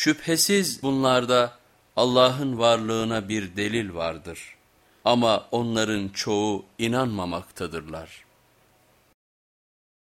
Şüphesiz bunlarda Allah'ın varlığına bir delil vardır ama onların çoğu inanmamaktadırlar.